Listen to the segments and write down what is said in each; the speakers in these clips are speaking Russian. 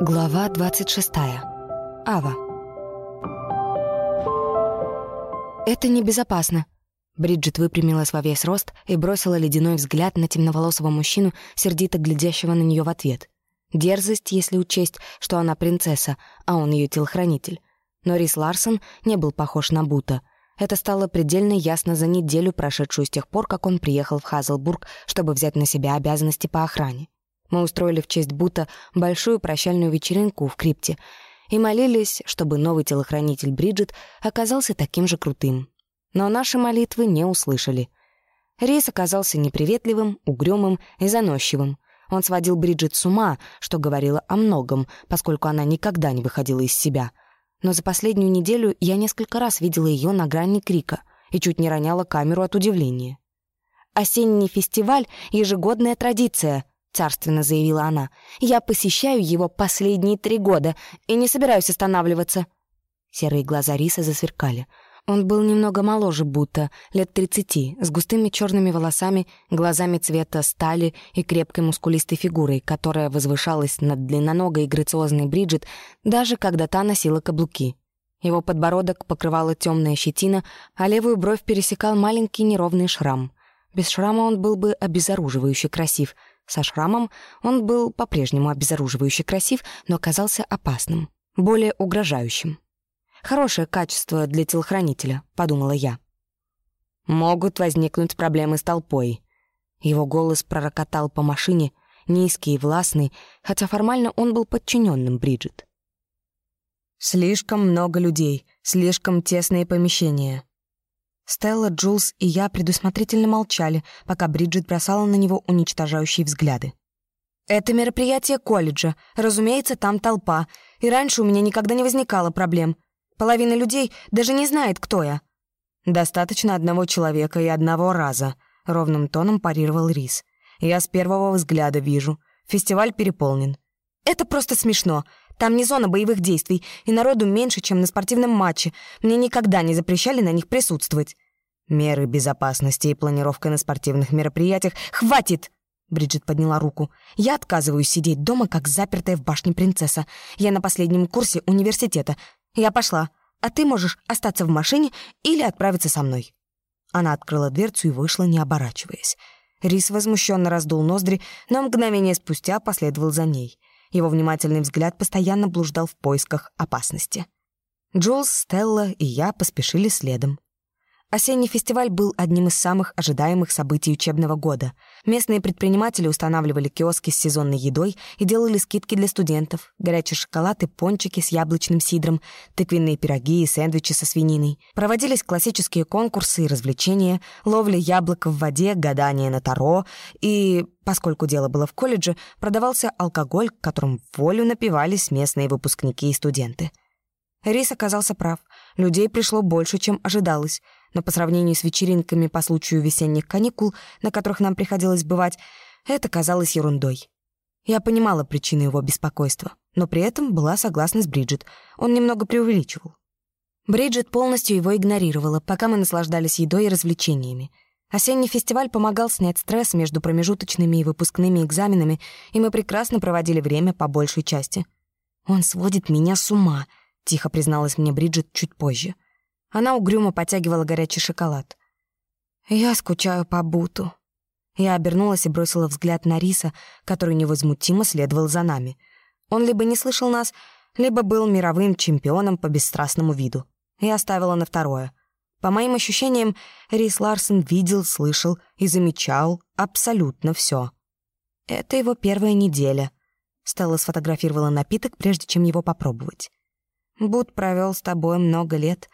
Глава 26. Ава. «Это небезопасно». Бриджит выпрямилась во весь рост и бросила ледяной взгляд на темноволосого мужчину, сердито глядящего на нее в ответ. Дерзость, если учесть, что она принцесса, а он ее телохранитель. Но Рис Ларсон не был похож на Бута. Это стало предельно ясно за неделю, прошедшую с тех пор, как он приехал в Хазлбург, чтобы взять на себя обязанности по охране. Мы устроили в честь Бута большую прощальную вечеринку в крипте и молились, чтобы новый телохранитель Бриджит оказался таким же крутым. Но наши молитвы не услышали. Рейс оказался неприветливым, угрюмым и заносчивым. Он сводил Бриджит с ума, что говорило о многом, поскольку она никогда не выходила из себя. Но за последнюю неделю я несколько раз видела ее на грани крика и чуть не роняла камеру от удивления. «Осенний фестиваль — ежегодная традиция», — царственно заявила она. «Я посещаю его последние три года и не собираюсь останавливаться». Серые глаза Риса засверкали. Он был немного моложе будто, лет тридцати, с густыми черными волосами, глазами цвета стали и крепкой мускулистой фигурой, которая возвышалась над длинноногой и грациозной Бриджит, даже когда та носила каблуки. Его подбородок покрывала темная щетина, а левую бровь пересекал маленький неровный шрам. Без шрама он был бы обезоруживающе красив — со шрамом он был по-прежнему обезоруживающе красив, но казался опасным, более угрожающим. «Хорошее качество для телохранителя», — подумала я. «Могут возникнуть проблемы с толпой». Его голос пророкотал по машине, низкий и властный, хотя формально он был подчиненным Бриджит. «Слишком много людей, слишком тесные помещения. Стелла, Джулс и я предусмотрительно молчали, пока Бриджит бросала на него уничтожающие взгляды. «Это мероприятие колледжа. Разумеется, там толпа. И раньше у меня никогда не возникало проблем. Половина людей даже не знает, кто я». «Достаточно одного человека и одного раза», — ровным тоном парировал Рис. «Я с первого взгляда вижу. Фестиваль переполнен». «Это просто смешно. Там не зона боевых действий, и народу меньше, чем на спортивном матче. Мне никогда не запрещали на них присутствовать. Меры безопасности и планировка на спортивных мероприятиях. Хватит! Бриджит подняла руку. «Я отказываюсь сидеть дома, как запертая в башне принцесса. Я на последнем курсе университета. Я пошла, а ты можешь остаться в машине или отправиться со мной». Она открыла дверцу и вышла, не оборачиваясь. Рис возмущенно раздул ноздри, но мгновение спустя последовал за ней. Его внимательный взгляд постоянно блуждал в поисках опасности. Джулс, Стелла и я поспешили следом. Осенний фестиваль был одним из самых ожидаемых событий учебного года. Местные предприниматели устанавливали киоски с сезонной едой и делали скидки для студентов, горячий шоколад и пончики с яблочным сидром, тыквенные пироги и сэндвичи со свининой. Проводились классические конкурсы и развлечения, ловля яблок в воде, гадание на таро и, поскольку дело было в колледже, продавался алкоголь, которым волю напивались местные выпускники и студенты. Рис оказался прав. Людей пришло больше, чем ожидалось — но по сравнению с вечеринками по случаю весенних каникул, на которых нам приходилось бывать, это казалось ерундой. Я понимала причину его беспокойства, но при этом была согласна с Бриджит. Он немного преувеличивал. Бриджит полностью его игнорировала, пока мы наслаждались едой и развлечениями. Осенний фестиваль помогал снять стресс между промежуточными и выпускными экзаменами, и мы прекрасно проводили время по большей части. «Он сводит меня с ума», — тихо призналась мне Бриджит чуть позже. — она угрюмо потягивала горячий шоколад. «Я скучаю по Буту». Я обернулась и бросила взгляд на Риса, который невозмутимо следовал за нами. Он либо не слышал нас, либо был мировым чемпионом по бесстрастному виду. Я оставила на второе. По моим ощущениям, Рис Ларсон видел, слышал и замечал абсолютно все. Это его первая неделя. Стелла сфотографировала напиток, прежде чем его попробовать. Бут провел с тобой много лет,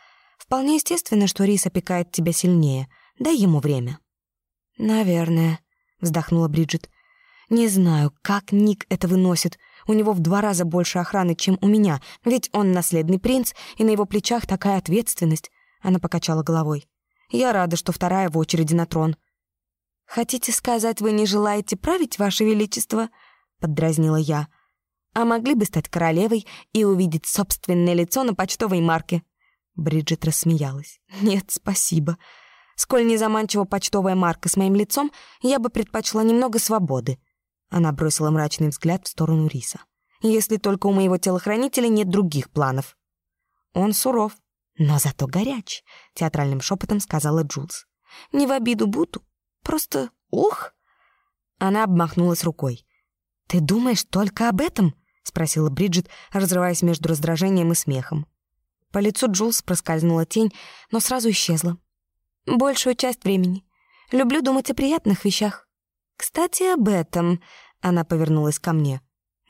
Вполне естественно, что Рис опекает тебя сильнее. Дай ему время». «Наверное», — вздохнула Бриджит. «Не знаю, как Ник это выносит. У него в два раза больше охраны, чем у меня, ведь он наследный принц, и на его плечах такая ответственность». Она покачала головой. «Я рада, что вторая в очереди на трон». «Хотите сказать, вы не желаете править, Ваше Величество?» — поддразнила я. «А могли бы стать королевой и увидеть собственное лицо на почтовой марке?» Бриджит рассмеялась. «Нет, спасибо. Сколь не заманчива почтовая марка с моим лицом, я бы предпочла немного свободы». Она бросила мрачный взгляд в сторону Риса. если только у моего телохранителя нет других планов. Он суров, но зато горяч, театральным шепотом сказала Джулс. Не в обиду Буту, просто ух. Она обмахнулась рукой. Ты думаешь только об этом? спросила Бриджит, разрываясь между раздражением и смехом. По лицу Джулс проскользнула тень, но сразу исчезла. Большую часть времени. Люблю думать о приятных вещах. Кстати, об этом. Она повернулась ко мне.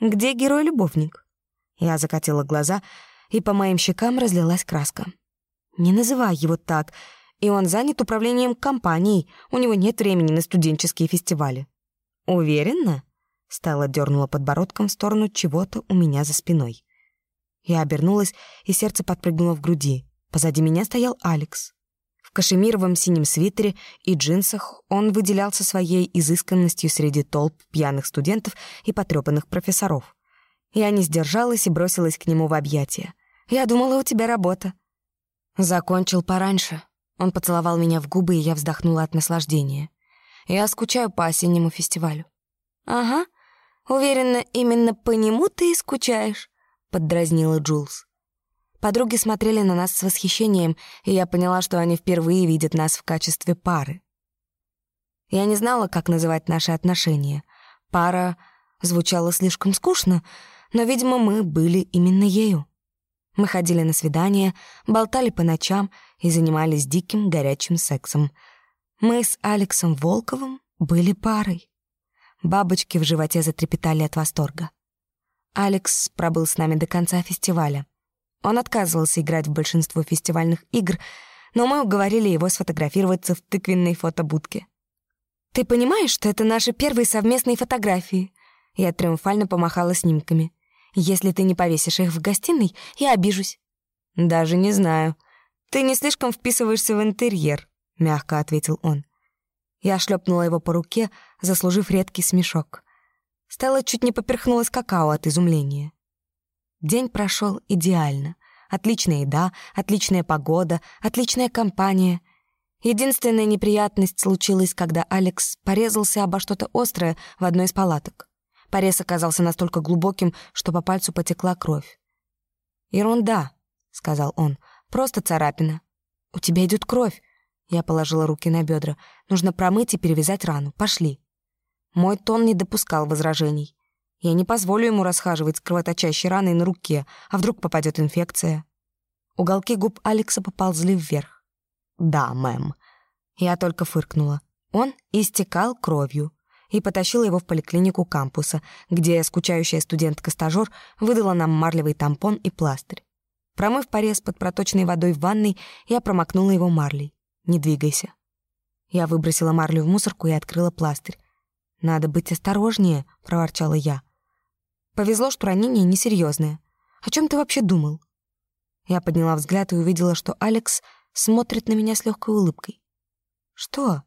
Где герой-любовник? Я закатила глаза, и по моим щекам разлилась краска. Не называй его так. И он занят управлением компанией. У него нет времени на студенческие фестивали. Уверена? Стелла дернула подбородком в сторону чего-то у меня за спиной. Я обернулась, и сердце подпрыгнуло в груди. Позади меня стоял Алекс. В кашемировом синем свитере и джинсах он выделялся своей изысканностью среди толп пьяных студентов и потрепанных профессоров. Я не сдержалась и бросилась к нему в объятия. «Я думала, у тебя работа». Закончил пораньше. Он поцеловал меня в губы, и я вздохнула от наслаждения. Я скучаю по осеннему фестивалю. «Ага, уверена, именно по нему ты и скучаешь», — поддразнила Джулс. Подруги смотрели на нас с восхищением, и я поняла, что они впервые видят нас в качестве пары. Я не знала, как называть наши отношения. Пара звучала слишком скучно, но, видимо, мы были именно ею. Мы ходили на свидания, болтали по ночам и занимались диким горячим сексом. Мы с Алексом Волковым были парой. Бабочки в животе затрепетали от восторга. Алекс пробыл с нами до конца фестиваля. Он отказывался играть в большинство фестивальных игр, но мы уговорили его сфотографироваться в тыквенной фотобудке. «Ты понимаешь, что это наши первые совместные фотографии?» Я триумфально помахала снимками. «Если ты не повесишь их в гостиной, я обижусь». «Даже не знаю. Ты не слишком вписываешься в интерьер», — мягко ответил он. Я шлепнула его по руке, заслужив редкий смешок. Стелла чуть не поперхнулась какао от изумления. День прошел идеально. Отличная еда, отличная погода, отличная компания. Единственная неприятность случилась, когда Алекс порезался обо что-то острое в одной из палаток. Порез оказался настолько глубоким, что по пальцу потекла кровь. «Ерунда», — сказал он, — «просто царапина». «У тебя идет кровь». Я положила руки на бедра. «Нужно промыть и перевязать рану. Пошли». Мой тон не допускал возражений. Я не позволю ему расхаживать с кровоточащей раной на руке, а вдруг попадет инфекция. Уголки губ Алекса поползли вверх. «Да, мэм». Я только фыркнула. Он истекал кровью и потащила его в поликлинику кампуса, где скучающая студентка-стажёр выдала нам марлевый тампон и пластырь. Промыв порез под проточной водой в ванной, я промокнула его марлей. «Не двигайся». Я выбросила марлю в мусорку и открыла пластырь. «Надо быть осторожнее», — проворчала я. Повезло, что ранение несерьезное. О чем ты вообще думал? Я подняла взгляд и увидела, что Алекс смотрит на меня с легкой улыбкой. Что?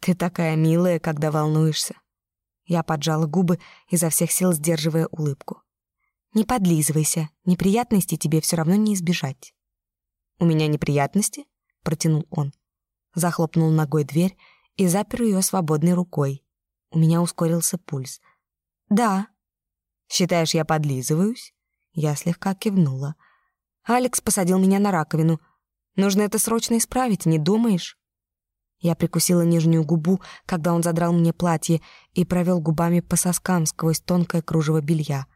Ты такая милая, когда волнуешься. Я поджала губы, изо всех сил сдерживая улыбку. Не подлизывайся, неприятностей тебе все равно не избежать. У меня неприятности? протянул он. Захлопнул ногой дверь и запер ее свободной рукой. У меня ускорился пульс. Да, Считаешь, я подлизываюсь?» Я слегка кивнула. «Алекс посадил меня на раковину. Нужно это срочно исправить, не думаешь?» Я прикусила нижнюю губу, когда он задрал мне платье и провел губами по соскам сквозь тонкое кружево белья.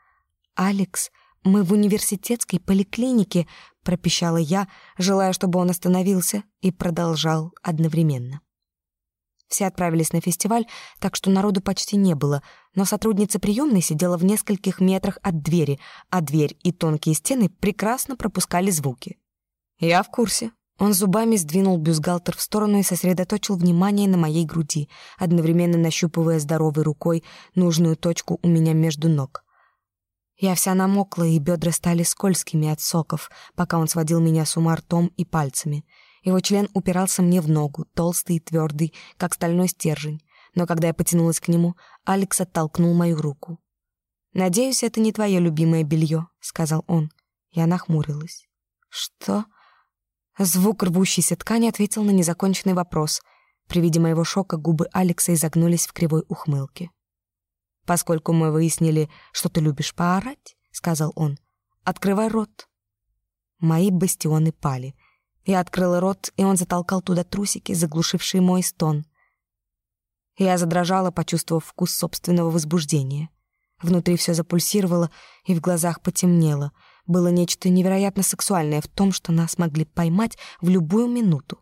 «Алекс, мы в университетской поликлинике», — пропищала я, желая, чтобы он остановился, и продолжал одновременно. Все отправились на фестиваль, так что народу почти не было, но сотрудница приемной сидела в нескольких метрах от двери, а дверь и тонкие стены прекрасно пропускали звуки. «Я в курсе». Он зубами сдвинул бюстгальтер в сторону и сосредоточил внимание на моей груди, одновременно нащупывая здоровой рукой нужную точку у меня между ног. Я вся намокла, и бедра стали скользкими от соков, пока он сводил меня с ума ртом и пальцами — его член упирался мне в ногу, толстый и твердый, как стальной стержень. Но когда я потянулась к нему, Алекс оттолкнул мою руку. «Надеюсь, это не твое любимое белье», — сказал он. Я нахмурилась. «Что?» Звук рвущейся ткани ответил на незаконченный вопрос. При виде моего шока губы Алекса изогнулись в кривой ухмылке. Поскольку мы выяснили, что ты любишь поорать, — сказал он, — открывай рот. Мои бастионы пали. Я открыла рот, и он затолкал туда трусики, заглушившие мой стон. Я задрожала, почувствовав вкус собственного возбуждения. Внутри все запульсировало, и в глазах потемнело. Было нечто невероятно сексуальное в том, что нас могли поймать в любую минуту.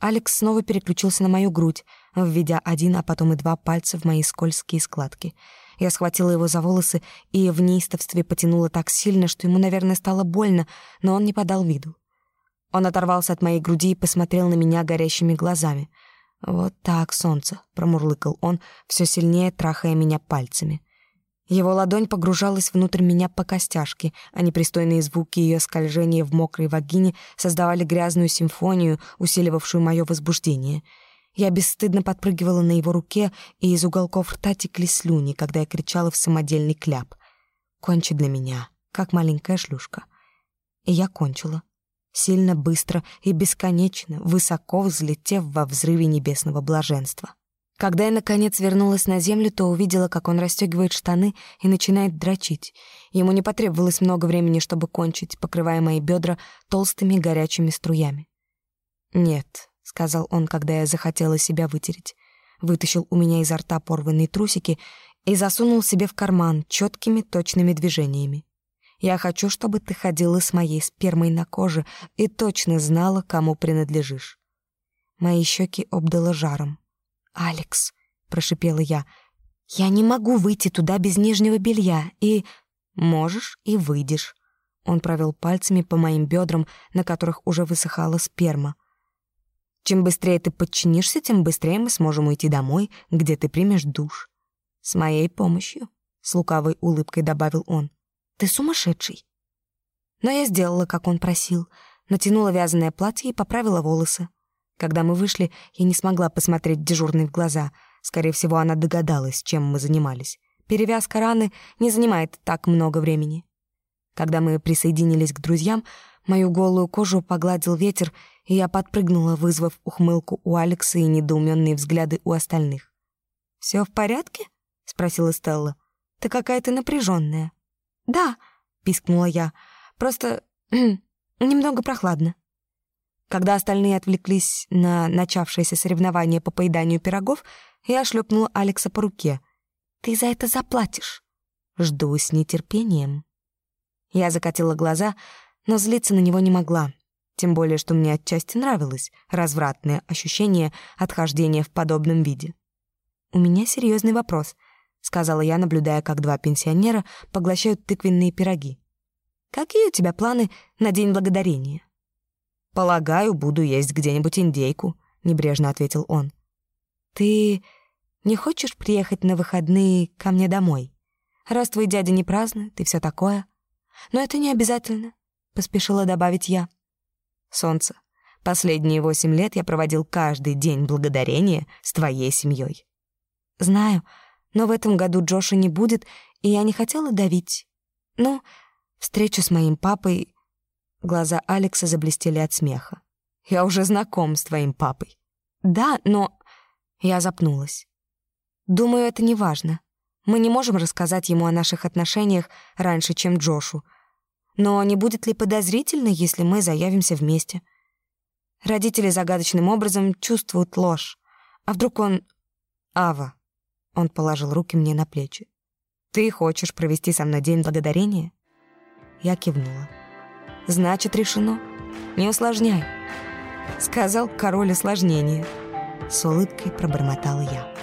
Алекс снова переключился на мою грудь, введя один, а потом и два пальца в мои скользкие складки. Я схватила его за волосы и в неистовстве потянула так сильно, что ему, наверное, стало больно, но он не подал виду. Он оторвался от моей груди и посмотрел на меня горящими глазами. «Вот так, солнце», — промурлыкал он, все сильнее трахая меня пальцами. Его ладонь погружалась внутрь меня по костяшке, а непристойные звуки ее скольжения в мокрой вагине создавали грязную симфонию, усиливавшую мое возбуждение. Я бесстыдно подпрыгивала на его руке, и из уголков рта текли слюни, когда я кричала в самодельный кляп. «Кончи для меня, как маленькая шлюшка». И я кончила. Сильно, быстро и бесконечно, высоко взлетев во взрыве небесного блаженства. Когда я, наконец, вернулась на землю, то увидела, как он расстегивает штаны и начинает дрочить. Ему не потребовалось много времени, чтобы кончить, покрывая мои бедра толстыми горячими струями. «Нет», — сказал он, когда я захотела себя вытереть. Вытащил у меня изо рта порванные трусики и засунул себе в карман четкими точными движениями. «Я хочу, чтобы ты ходила с моей спермой на коже и точно знала, кому принадлежишь». Мои щеки обдало жаром. «Алекс», — прошипела я, — «я не могу выйти туда без нижнего белья, и...» «Можешь и выйдешь». Он провел пальцами по моим бедрам, на которых уже высыхала сперма. «Чем быстрее ты подчинишься, тем быстрее мы сможем уйти домой, где ты примешь душ. С моей помощью», — с лукавой улыбкой добавил он. «Ты сумасшедший». Но я сделала, как он просил, натянула вязаное платье и поправила волосы. Когда мы вышли, я не смогла посмотреть дежурной в глаза. Скорее всего, она догадалась, чем мы занимались. Перевязка раны не занимает так много времени. Когда мы присоединились к друзьям, мою голую кожу погладил ветер, и я подпрыгнула, вызвав ухмылку у Алекса и недоуменные взгляды у остальных. «Все в порядке?» — спросила Стелла. «Ты какая-то напряженная. «Да», — пискнула я, — «просто немного прохладно». Когда остальные отвлеклись на начавшееся соревнование по поеданию пирогов, я шлепнула Алекса по руке. «Ты за это заплатишь». «Жду с нетерпением». Я закатила глаза, но злиться на него не могла. Тем более, что мне отчасти нравилось развратное ощущение отхождения в подобном виде. «У меня серьезный вопрос», — сказала я, наблюдая, как два пенсионера поглощают тыквенные пироги. «Какие у тебя планы на День Благодарения?» «Полагаю, буду есть где-нибудь индейку», — небрежно ответил он. «Ты не хочешь приехать на выходные ко мне домой? Раз твой дядя не празднует и все такое. Но это не обязательно», — поспешила добавить я. «Солнце, последние восемь лет я проводил каждый день благодарения с твоей семьей». «Знаю, но в этом году Джоша не будет, и я не хотела давить. Ну, встречу с моим папой Глаза Алекса заблестели от смеха. «Я уже знаком с твоим папой». «Да, но...» Я запнулась. «Думаю, это не важно. Мы не можем рассказать ему о наших отношениях раньше, чем Джошу. Но не будет ли подозрительно, если мы заявимся вместе? Родители загадочным образом чувствуют ложь. А вдруг он... Ава. Он положил руки мне на плечи. Ты хочешь провести со мной день благодарения? Я кивнула. Значит, решено. Не усложняй. Сказал король усложнения. С улыбкой пробормотала я.